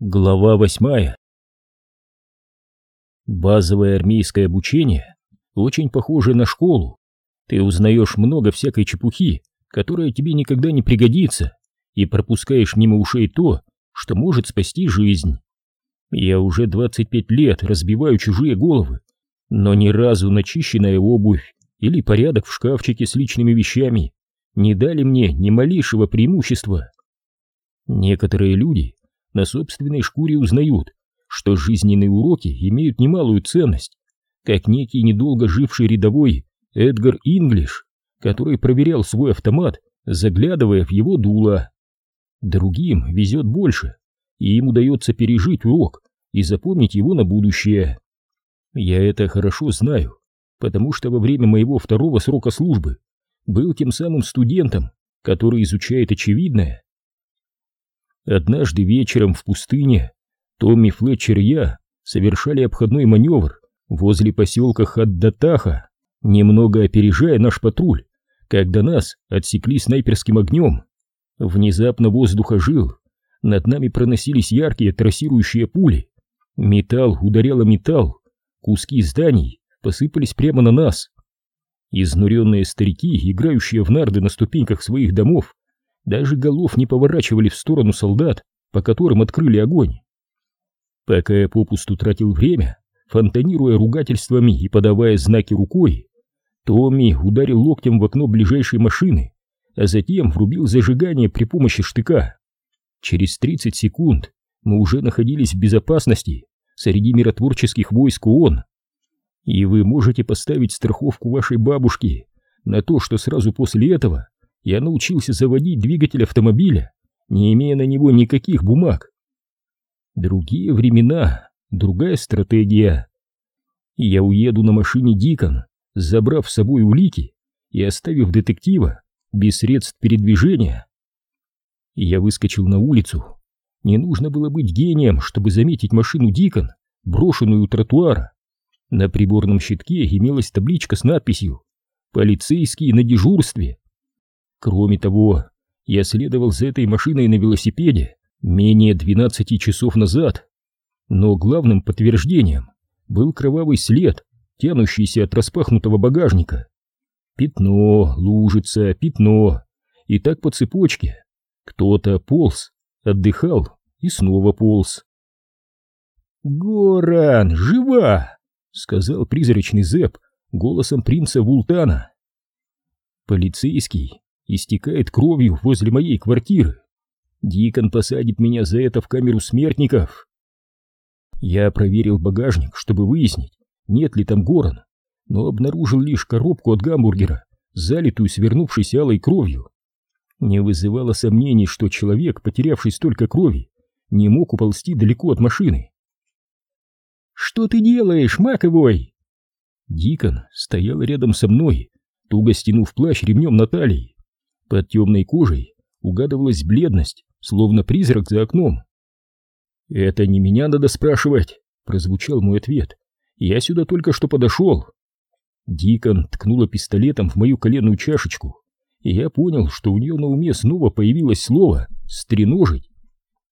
Глава восьмая Базовое армейское обучение очень похоже на школу. Ты узнаешь много всякой чепухи, которая тебе никогда не пригодится, и пропускаешь мимо ушей то, что может спасти жизнь. Я уже 25 лет разбиваю чужие головы, но ни разу начищенная обувь или порядок в шкафчике с личными вещами не дали мне ни малейшего преимущества. Некоторые люди на собственной шкуре узнают, что жизненные уроки имеют немалую ценность, как некий недолго живший рядовой Эдгар Инглиш, который проверял свой автомат, заглядывая в его дуло. Другим везет больше, и им удается пережить урок и запомнить его на будущее. Я это хорошо знаю, потому что во время моего второго срока службы был тем самым студентом, который изучает очевидное Однажды вечером в пустыне Томми Флетчер и я совершали обходной маневр возле поселка Хаддатаха, немного опережая наш патруль, когда нас отсекли снайперским огнем. Внезапно воздух ожил, над нами проносились яркие трассирующие пули. Металл ударял о металл, куски зданий посыпались прямо на нас. Изнуренные старики, играющие в нарды на ступеньках своих домов, даже голов не поворачивали в сторону солдат, по которым открыли огонь. Пока я попусту тратил время, фонтанируя ругательствами и подавая знаки рукой, Томми ударил локтем в окно ближайшей машины, а затем врубил зажигание при помощи штыка. Через 30 секунд мы уже находились в безопасности среди миротворческих войск ООН. И вы можете поставить страховку вашей бабушки на то, что сразу после этого я научился заводить двигатель автомобиля, не имея на него никаких бумаг. Другие времена, другая стратегия. Я уеду на машине Дикон, забрав с собой улики и оставив детектива без средств передвижения. Я выскочил на улицу. Не нужно было быть гением, чтобы заметить машину Дикон, брошенную у тротуара. На приборном щитке имелась табличка с надписью «Полицейский на дежурстве». Кроме того, я следовал за этой машиной на велосипеде менее 12 часов назад. Но главным подтверждением был кровавый след, тянущийся от распахнутого багажника. Пятно, лужица, пятно. И так по цепочке. Кто-то полз, отдыхал и снова полз. «Горан, жива!» — сказал призрачный Зэп голосом принца Вултана. Полицейский истекает кровью возле моей квартиры. Дикон посадит меня за это в камеру смертников. Я проверил багажник, чтобы выяснить, нет ли там Горан, но обнаружил лишь коробку от гамбургера, залитую свернувшейся алой кровью. Не вызывало сомнений, что человек, потерявший столько крови, не мог уползти далеко от машины. «Что ты делаешь, Маковой?» Дикон стоял рядом со мной, туго стянув плащ ремнем на талии. Под темной кожей угадывалась бледность, словно призрак за окном. «Это не меня надо спрашивать», — прозвучал мой ответ. «Я сюда только что подошел». Дикон ткнула пистолетом в мою коленную чашечку, и я понял, что у нее на уме снова появилось слово «стреножить».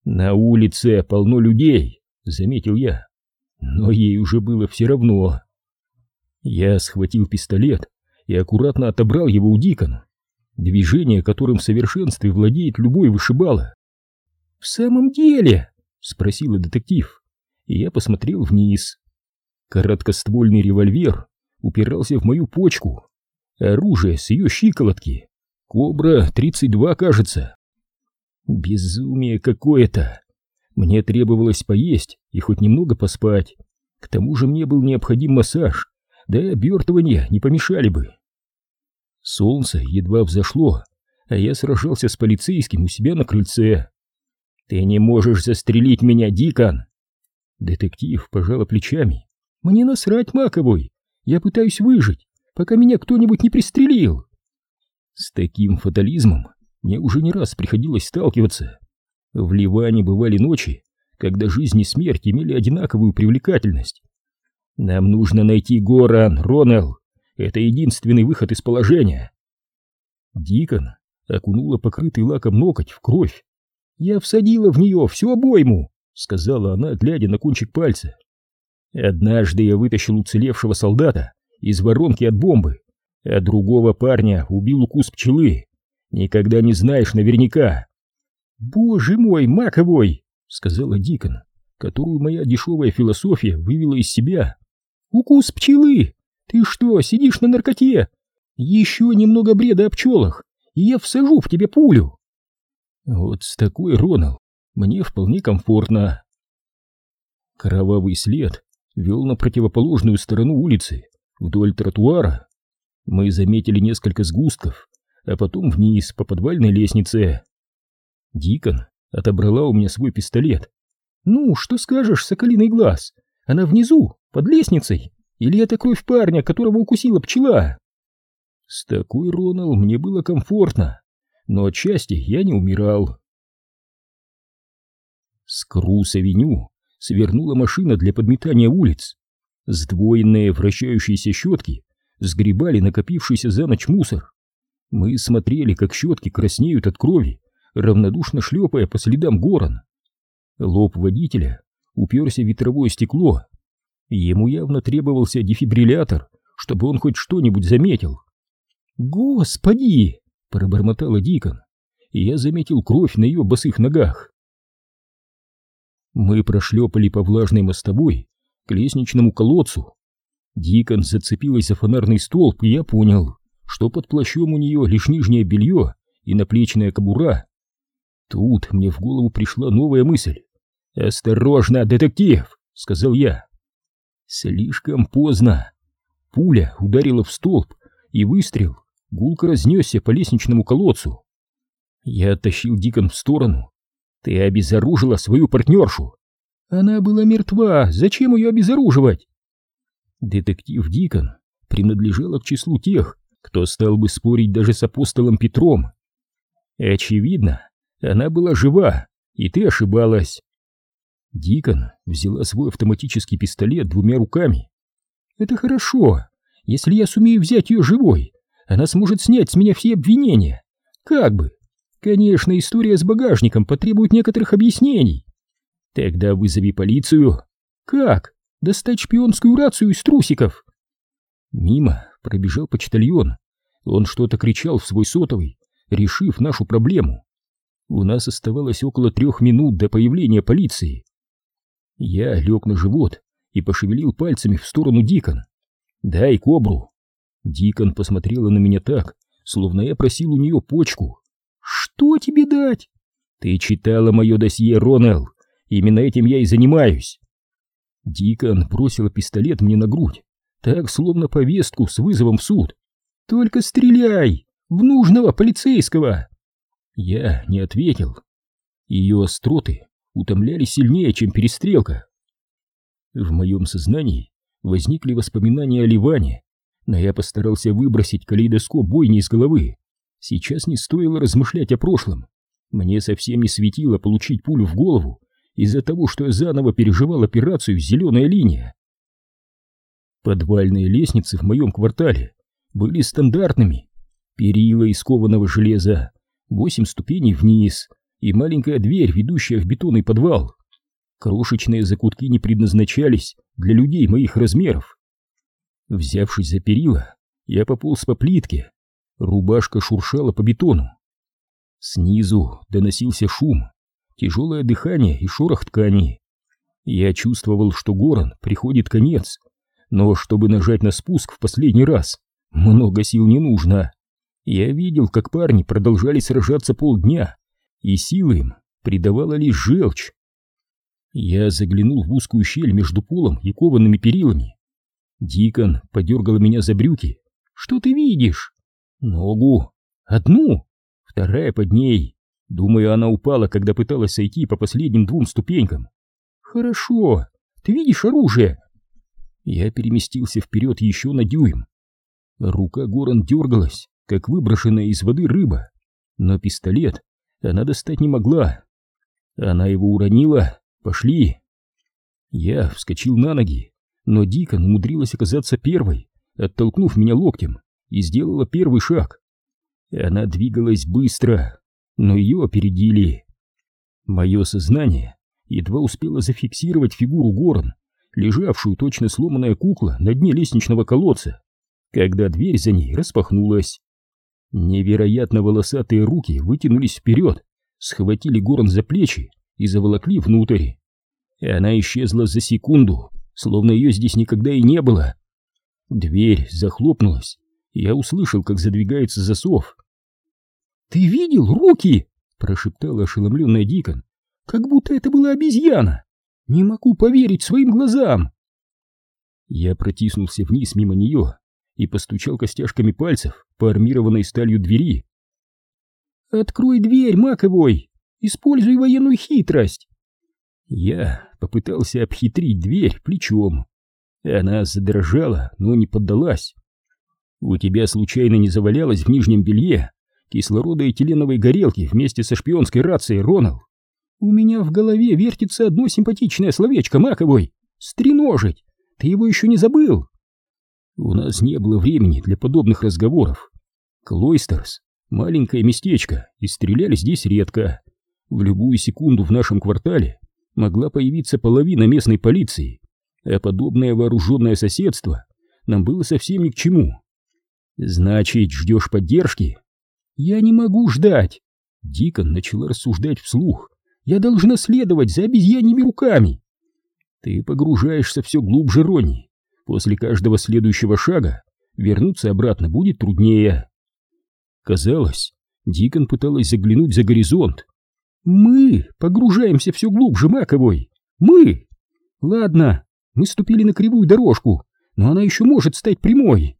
«На улице полно людей», — заметил я, но ей уже было все равно. Я схватил пистолет и аккуратно отобрал его у Дикона движение, которым в совершенстве владеет любой вышибала. «В самом деле?» — спросила детектив, и я посмотрел вниз. Короткоствольный револьвер упирался в мою почку. Оружие с ее щиколотки. Кобра-32, кажется. Безумие какое-то. Мне требовалось поесть и хоть немного поспать. К тому же мне был необходим массаж, да и обертывания не помешали бы. Солнце едва взошло, а я сражался с полицейским у себя на крыльце. «Ты не можешь застрелить меня, Дикон!» Детектив пожала плечами. «Мне насрать, Маковой! Я пытаюсь выжить, пока меня кто-нибудь не пристрелил!» С таким фатализмом мне уже не раз приходилось сталкиваться. В Ливане бывали ночи, когда жизнь и смерть имели одинаковую привлекательность. «Нам нужно найти Горан, Ронел!» Это единственный выход из положения. Дикон окунула покрытый лаком ноготь в кровь. Я всадила в нее всю обойму, сказала она, глядя на кончик пальца. Однажды я вытащил уцелевшего солдата из воронки от бомбы, а другого парня убил укус пчелы. Никогда не знаешь наверняка. Боже мой, маковой, сказала Дикон, которую моя дешевая философия вывела из себя. Укус пчелы! Ты что, сидишь на наркоте? Еще немного бреда о пчелах, и я всажу в тебе пулю. Вот с такой, Ронал, мне вполне комфортно. Кровавый след вел на противоположную сторону улицы, вдоль тротуара. Мы заметили несколько сгустков, а потом вниз по подвальной лестнице. Дикон отобрала у меня свой пистолет. «Ну, что скажешь, соколиный глаз? Она внизу, под лестницей? Или это кровь парня, которого укусила пчела?» С такой Ронал мне было комфортно, но отчасти я не умирал. С Крус-авеню свернула машина для подметания улиц. Сдвоенные вращающиеся щетки сгребали накопившийся за ночь мусор. Мы смотрели, как щетки краснеют от крови, равнодушно шлепая по следам горон. Лоб водителя уперся в ветровое стекло. Ему явно требовался дефибриллятор, чтобы он хоть что-нибудь заметил. «Господи!» — пробормотала Дикон, и я заметил кровь на ее босых ногах. Мы прошлепали по влажной мостовой к лестничному колодцу. Дикон зацепилась за фонарный столб, и я понял, что под плащом у нее лишь нижнее белье и наплечная кобура. Тут мне в голову пришла новая мысль. «Осторожно, детектив!» — сказал я. Слишком поздно. Пуля ударила в столб, и выстрел гулко разнесся по лестничному колодцу. Я оттащил Дикон в сторону. «Ты обезоружила свою партнершу!» «Она была мертва, зачем ее обезоруживать?» Детектив Дикон принадлежала к числу тех, кто стал бы спорить даже с апостолом Петром. Очевидно, она была жива, и ты ошибалась. Дикон взяла свой автоматический пистолет двумя руками. Это хорошо. Если я сумею взять ее живой, она сможет снять с меня все обвинения. Как бы. Конечно, история с багажником потребует некоторых объяснений. Тогда вызови полицию. Как? Достать шпионскую рацию из трусиков? Мимо пробежал почтальон. Он что-то кричал в свой сотовый, решив нашу проблему. У нас оставалось около трех минут до появления полиции. Я лег на живот и пошевелил пальцами в сторону Дикон. «Дай кобру!» Дикон посмотрела на меня так, словно я просил у нее почку. «Что тебе дать?» «Ты читала мое досье, Ронел. Именно этим я и занимаюсь». Дикон бросила пистолет мне на грудь, так, словно повестку с вызовом в суд. «Только стреляй! В нужного полицейского!» Я не ответил. Ее остроты утомляли сильнее, чем перестрелка. В моем сознании возникли воспоминания о Ливане, но я постарался выбросить калейдоскоп бойни из головы. Сейчас не стоило размышлять о прошлом. Мне совсем не светило получить пулю в голову из-за того, что я заново переживал операцию «Зеленая линия». Подвальные лестницы в моем квартале были стандартными. Перила из кованого железа, восемь ступеней вниз и маленькая дверь, ведущая в бетонный подвал. Крошечные закутки не предназначались для людей моих размеров. Взявшись за перила, я пополз по плитке. Рубашка шуршала по бетону. Снизу доносился шум, тяжелое дыхание и шорох ткани. Я чувствовал, что Горан приходит конец, но чтобы нажать на спуск в последний раз, много сил не нужно. Я видел, как парни продолжали сражаться полдня, и силы им придавала лишь желчь. Я заглянул в узкую щель между полом и коваными перилами. Дикон подергала меня за брюки. «Что ты видишь?» «Ногу. Одну. Вторая под ней. Думаю, она упала, когда пыталась сойти по последним двум ступенькам». «Хорошо. Ты видишь оружие?» Я переместился вперед еще на дюйм. Рука Горан дергалась, как выброшенная из воды рыба, но пистолет она достать не могла. Она его уронила. Пошли. Я вскочил на ноги, но Дикон умудрилась оказаться первой, оттолкнув меня локтем, и сделала первый шаг. Она двигалась быстро, но ее опередили. Мое сознание едва успела зафиксировать фигуру Горн, лежавшую точно сломанная кукла на дне лестничного колодца, когда дверь за ней распахнулась. Невероятно волосатые руки вытянулись вперед, схватили Горн за плечи и заволокли внутрь. И она исчезла за секунду, словно ее здесь никогда и не было. Дверь захлопнулась, и я услышал, как задвигается засов. «Ты видел руки?» — прошептала ошеломленная Дикон. «Как будто это была обезьяна! Не могу поверить своим глазам!» Я протиснулся вниз мимо нее и постучал костяшками пальцев по армированной сталью двери. «Открой дверь, Маковой! Используй военную хитрость!» Я попытался обхитрить дверь плечом. Она задрожала, но не поддалась. «У тебя случайно не завалялось в нижнем белье кислорода и теленовой горелки вместе со шпионской рацией, Ронал? У меня в голове вертится одно симпатичное словечко, Маковой. Стреножить! Ты его еще не забыл?» У нас не было времени для подобных разговоров. Клойстерс — маленькое местечко, и стреляли здесь редко. В любую секунду в нашем квартале могла появиться половина местной полиции, а подобное вооруженное соседство нам было совсем ни к чему. Значит, ждешь поддержки? Я не могу ждать. Дикон начала рассуждать вслух. Я должна следовать за обезьяньими руками. Ты погружаешься все глубже, Ронни. После каждого следующего шага вернуться обратно будет труднее. Казалось, Дикон пыталась заглянуть за горизонт. Мы погружаемся все глубже, Маковой. Мы! Ладно, мы ступили на кривую дорожку, но она еще может стать прямой.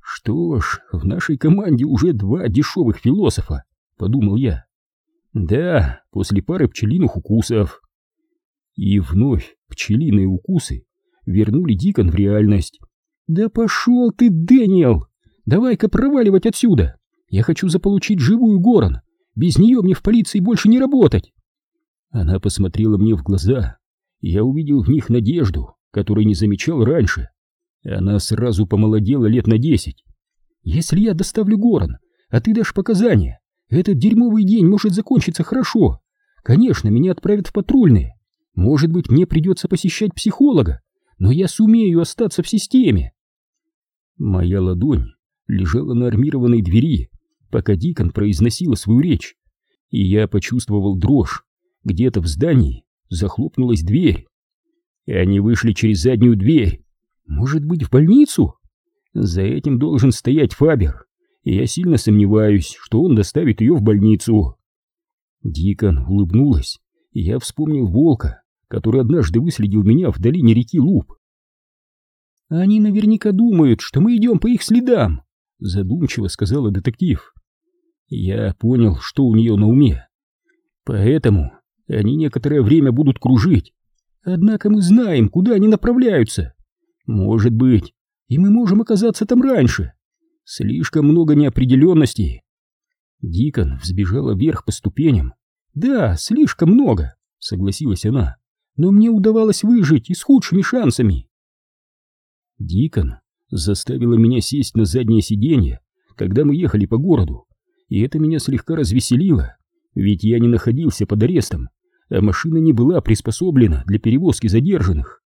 Что ж, в нашей команде уже два дешевых философа, подумал я. Да, после пары пчелиных укусов. И вновь пчелиные укусы вернули Дикон в реальность. «Да пошел ты, Дэниел! Давай-ка проваливать отсюда! Я хочу заполучить живую Горан! Без нее мне в полиции больше не работать!» Она посмотрела мне в глаза, и я увидел в них надежду, которой не замечал раньше. Она сразу помолодела лет на десять. «Если я доставлю Горан, а ты дашь показания, этот дерьмовый день может закончиться хорошо. Конечно, меня отправят в патрульные. Может быть, мне придется посещать психолога, но я сумею остаться в системе. Моя ладонь лежала на армированной двери, пока Дикон произносила свою речь, и я почувствовал дрожь. Где-то в здании захлопнулась дверь. И они вышли через заднюю дверь. Может быть, в больницу? За этим должен стоять Фабер, и я сильно сомневаюсь, что он доставит ее в больницу. Дикон улыбнулась, и я вспомнил волка, который однажды выследил меня в долине реки Луп. «Они наверняка думают, что мы идем по их следам», — задумчиво сказала детектив. Я понял, что у нее на уме. Поэтому они некоторое время будут кружить. Однако мы знаем, куда они направляются. Может быть, и мы можем оказаться там раньше. Слишком много неопределенностей. Дикон взбежала вверх по ступеням. Да, слишком много, согласилась она но мне удавалось выжить и с худшими шансами. Дикон заставила меня сесть на заднее сиденье, когда мы ехали по городу, и это меня слегка развеселило, ведь я не находился под арестом, а машина не была приспособлена для перевозки задержанных.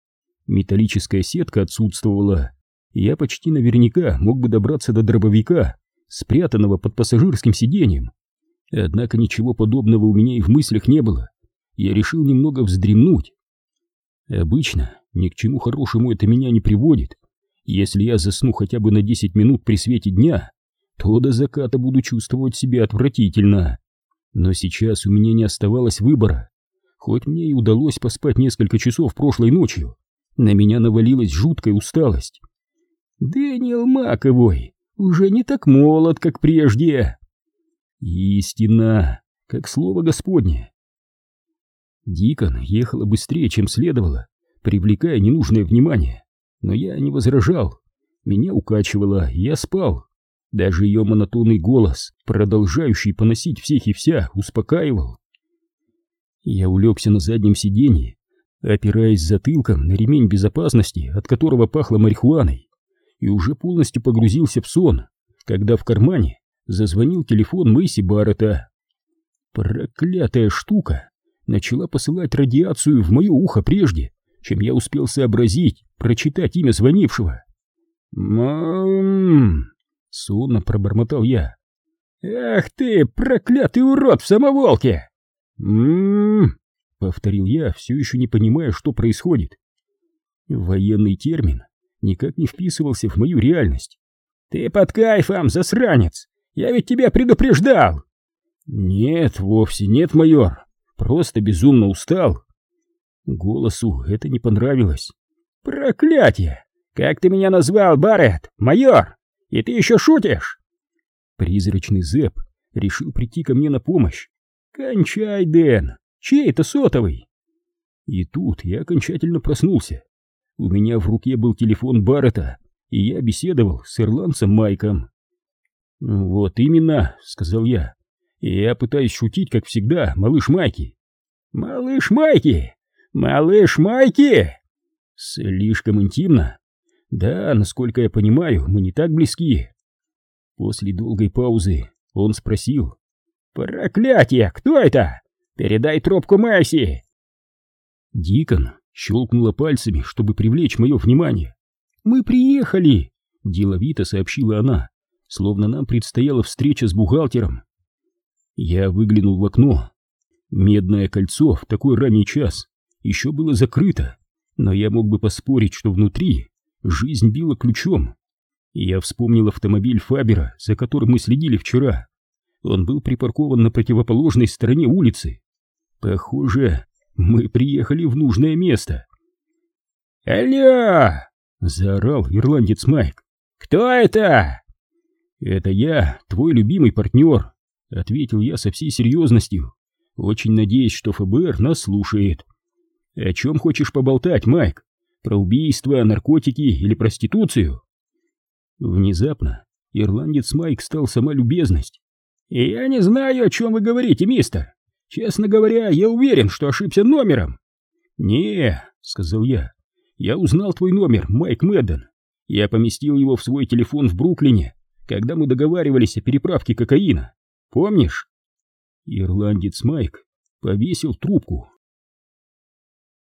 Металлическая сетка отсутствовала, и я почти наверняка мог бы добраться до дробовика, спрятанного под пассажирским сиденьем. Однако ничего подобного у меня и в мыслях не было. Я решил немного вздремнуть, Обычно ни к чему хорошему это меня не приводит. Если я засну хотя бы на 10 минут при свете дня, то до заката буду чувствовать себя отвратительно. Но сейчас у меня не оставалось выбора. Хоть мне и удалось поспать несколько часов прошлой ночью, на меня навалилась жуткая усталость. «Дэниел Маковой уже не так молод, как прежде!» «Истина, как слово Господне!» Дикон ехала быстрее, чем следовало, привлекая ненужное внимание. Но я не возражал. Меня укачивало, я спал. Даже ее монотонный голос, продолжающий поносить всех и вся, успокаивал. Я улегся на заднем сиденье, опираясь затылком на ремень безопасности, от которого пахло марихуаной, и уже полностью погрузился в сон, когда в кармане зазвонил телефон Мэйси Баррета. Проклятая штука! Начала посылать радиацию в мое ухо прежде, чем я успел сообразить, прочитать имя звонившего. «Мам!» — сонно пробормотал я. «Ах ты, проклятый урод в самоволке!» «М-м-м!» — повторил я, все еще не понимая, что происходит. Военный термин никак не вписывался в мою реальность. «Ты под кайфом, засранец! Я ведь тебя предупреждал!» «Нет, вовсе нет, майор. Просто безумно устал». Голосу это не понравилось. «Проклятие! Как ты меня назвал, Барретт? Майор? И ты еще шутишь?» Призрачный Зэп решил прийти ко мне на помощь. «Кончай, Дэн! Чей это сотовый?» И тут я окончательно проснулся. У меня в руке был телефон Баррета, и я беседовал с ирландцем Майком. «Вот именно», — сказал я. «Я пытаюсь шутить, как всегда, малыш Майки». «Малыш Майки! Малыш Майки!» «Слишком интимно?» «Да, насколько я понимаю, мы не так близки». После долгой паузы он спросил. «Проклятие! Кто это? Передай трубку Мэйси!» Дикон щелкнула пальцами, чтобы привлечь мое внимание. «Мы приехали!» — деловито сообщила она, словно нам предстояла встреча с бухгалтером. Я выглянул в окно. Медное кольцо в такой ранний час еще было закрыто, но я мог бы поспорить, что внутри жизнь била ключом. Я вспомнил автомобиль Фабера, за которым мы следили вчера. Он был припаркован на противоположной стороне улицы. Похоже, мы приехали в нужное место. «Алло!» — заорал ирландец Майк. «Кто это?» «Это я, твой любимый партнер», — ответил я со всей серьезностью. «Очень надеюсь, что ФБР нас слушает». «О чем хочешь поболтать, Майк? Про убийство, наркотики или проституцию?» Внезапно ирландец Майк стал сама любезность. «Я не знаю, о чем вы говорите, мистер. Честно говоря, я уверен, что ошибся номером. Не, сказал я. Я узнал твой номер, Майк Мэдден. Я поместил его в свой телефон в Бруклине, когда мы договаривались о переправке кокаина. Помнишь? Ирландец Майк повесил трубку.